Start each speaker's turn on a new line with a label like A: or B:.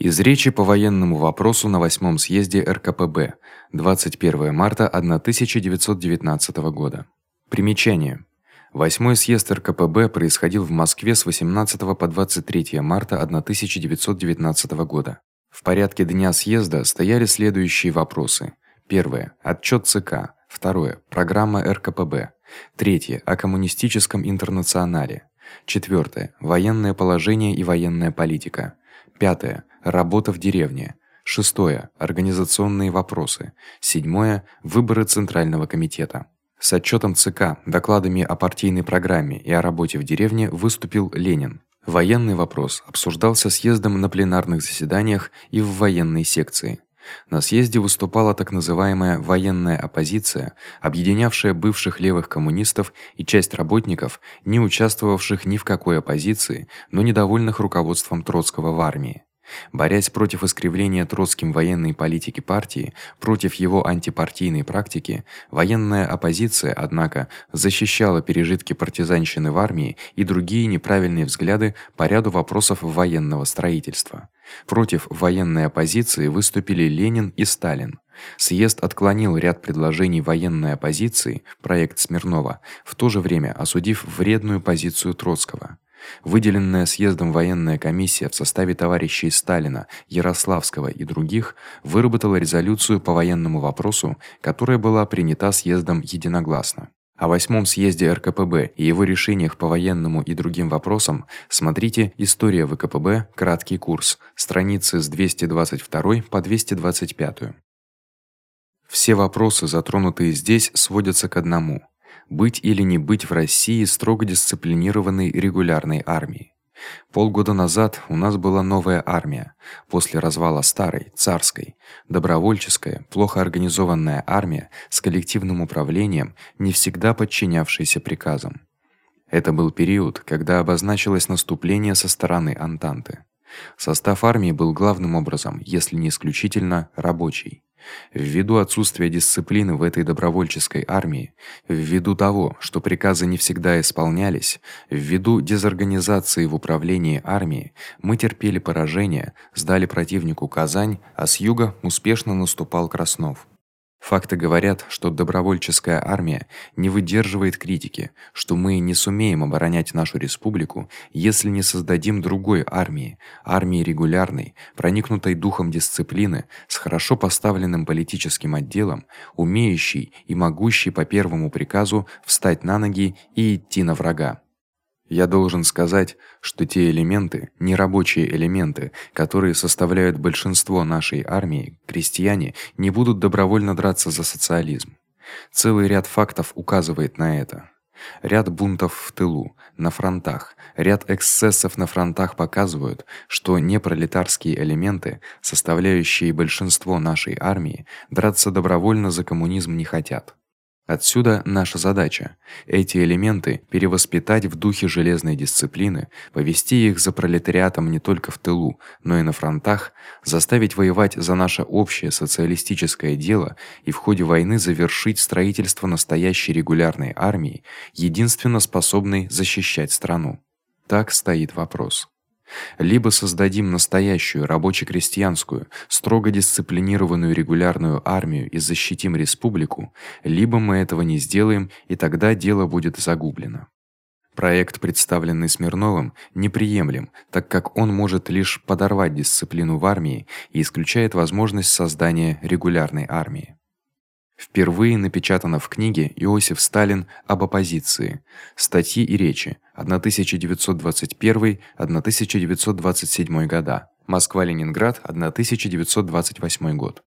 A: Из речи по военному вопросу на восьмом съезде РКПБ. 21 марта 1919 года. Примечание: Восьмой съезд РКПБ происходил в Москве с 18 по 23 марта 1919 года. В порядке дня съезда стояли следующие вопросы: первое. Отчёт ЦК, второе. Программа РКПБ, третье. О коммунистическом интернационале, четвёртое военное положение и военная политика, пятое работа в деревне, шестое организационные вопросы, седьмое выборы центрального комитета. С отчётом ЦК, докладами о партийной программе и о работе в деревне выступил Ленин. Военный вопрос обсуждался съездом на пленарных заседаниях и в военной секции. На съезде выступала так называемая военная оппозиция, объединявшая бывших левых коммунистов и часть работников, не участвовавших ни в какой оппозиции, но недовольных руководством Троцкого в армии. Борясь против искривления Троцким военной политики партии, против его антипартийной практики, военная оппозиция, однако, защищала пережитки партизанщины в армии и другие неправильные взгляды по ряду вопросов военного строительства. Против военной оппозиции выступили Ленин и Сталин. Съезд отклонил ряд предложений военной оппозиции, проект Смирнова, в то же время осудив вредную позицию Троцкого. Выделенная съездом военная комиссия в составе товарищей Сталина, Ярославского и других выработала резолюцию по военному вопросу, которая была принята съездом единогласно. О восьмом съезде РКПБ и его решениях по военному и другим вопросам смотрите История ВКПБ, краткий курс, страницы с 222 по 225. Все вопросы, затронутые здесь, сводятся к одному: быть или не быть в России строго дисциплинированной регулярной армией. Полгода назад у нас была новая армия, после развала старой, царской, добровольческая, плохо организованная армия с коллективным управлением, не всегда подчинявшаяся приказам. Это был период, когда обозначилось наступление со стороны Антанты. Состав армии был главным образом, если не исключительно, рабочий. Ввиду отсутствия дисциплины в этой добровольческой армии, ввиду того, что приказы не всегда исполнялись, ввиду дезорганизации в управлении армией, мы терпели поражение, сдали противнику Казань, а с юга успешно наступал Краснов. Факты говорят, что добровольческая армия не выдерживает критики, что мы не сумеем оборонять нашу республику, если не создадим другой армии, армии регулярной, проникнутой духом дисциплины, с хорошо поставленным политическим отделом, умеющей и могущей по первому приказу встать на ноги и идти на врага. Я должен сказать, что те элементы, нерабочие элементы, которые составляют большинство нашей армии, крестьяне, не будут добровольно драться за социализм. Целый ряд фактов указывает на это. Ряд бунтов в тылу, на фронтах, ряд эксцессов на фронтах показывают, что непролетарские элементы, составляющие большинство нашей армии, драться добровольно за коммунизм не хотят. Отсюда наша задача эти элементы перевоспитать в духе железной дисциплины, повести их за пролетариатом не только в тылу, но и на фронтах, заставить воевать за наше общее социалистическое дело и в ходе войны завершить строительство настоящей регулярной армии, единственно способной защищать страну. Так стоит вопрос. Либо создадим настоящую рабоче-крестьянскую, строго дисциплинированную регулярную армию и защитим республику, либо мы этого не сделаем, и тогда дело будет загублено. Проект, представленный Смирновым, неприемлем, так как он может лишь подорвать дисциплину в армии и исключает возможность создания регулярной армии. Впервые напечатано в книге Иосиф Сталин об оппозиции. Статьи и речи 1921-1927 года. Москва-Ленинград 1928 год.